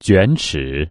卷尺。